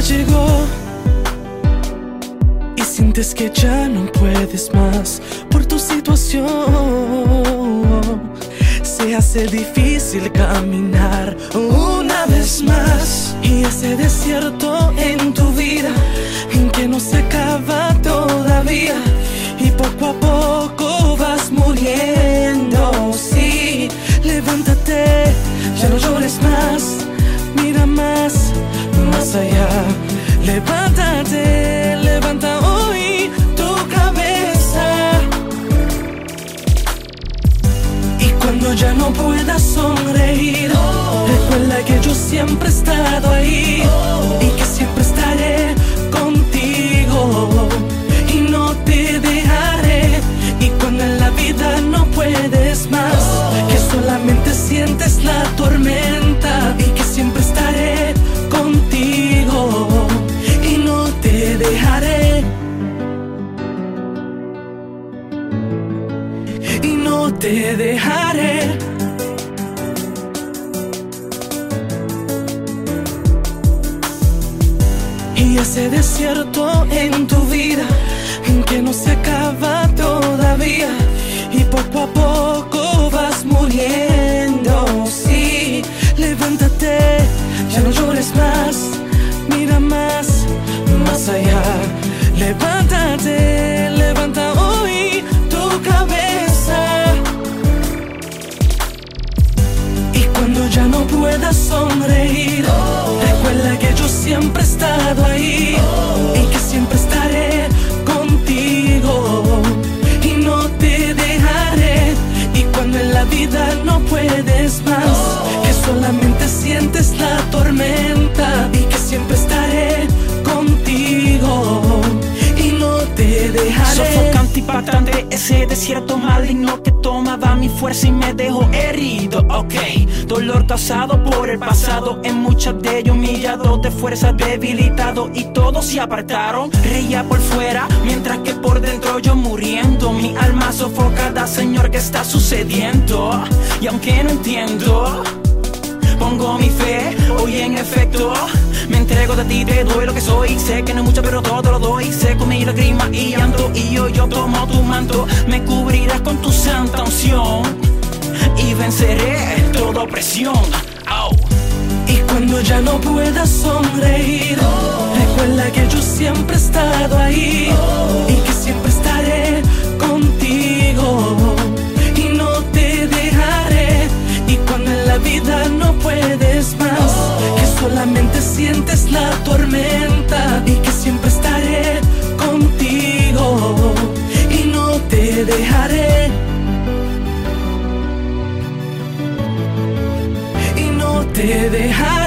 llegó y sientes que ya no puedes más por tu situación. Se hace difícil caminar una vez más y ese desierto en tu vida en que no se acaba todavía y poco a poco vas muriendo. Sí, levántate, ya no llores más, mira más más allá. Levántate, levanta hoy tu cabeza. Y cuando ya no puedas sonreír, recuerda que yo siempre he estado ahí y que siempre estaré contigo y no te dejaré. Y cuando en la vida no puedes más, que solamente sientes la tormenta te dejaré. Y ese desierto en tu vida, que no se acaba todavía, y poco a poco vas muriendo. Sí, levántate, ya no llores más, mira más, más allá. Levántate, puedas sonreír, recuerda que yo siempre he estado ahí y que siempre estaré contigo y no te dejaré. Y cuando en la vida no puedes más, que solamente sientes la tormenta y que siempre estaré contigo y no te dejaré. Sofocante, impactante, ese desierto maligno que tomaba mi fuerza y me dejó herido. Ok, dolor causado por el pasado, en muchos de ellos humillado, de fuerza debilitado y todos se apartaron. Reía por fuera, mientras que por dentro yo muriendo. Mi alma sofocada, Señor, ¿qué está sucediendo? Y aunque no entiendo. Pongo mi fe, hoy en efecto entrego de ti, te doy lo que soy. Sé que no es mucho pero todo lo doy. Sé con mi lágrima y llanto Y hoy yo tomo tu manto. Me cubrirás con tu santa unción Y venceré toda opresión. Au. Y cuando ya no puedas sonreír, recuerda que yo siempre he estado ahí dejaré. y no te dejaré.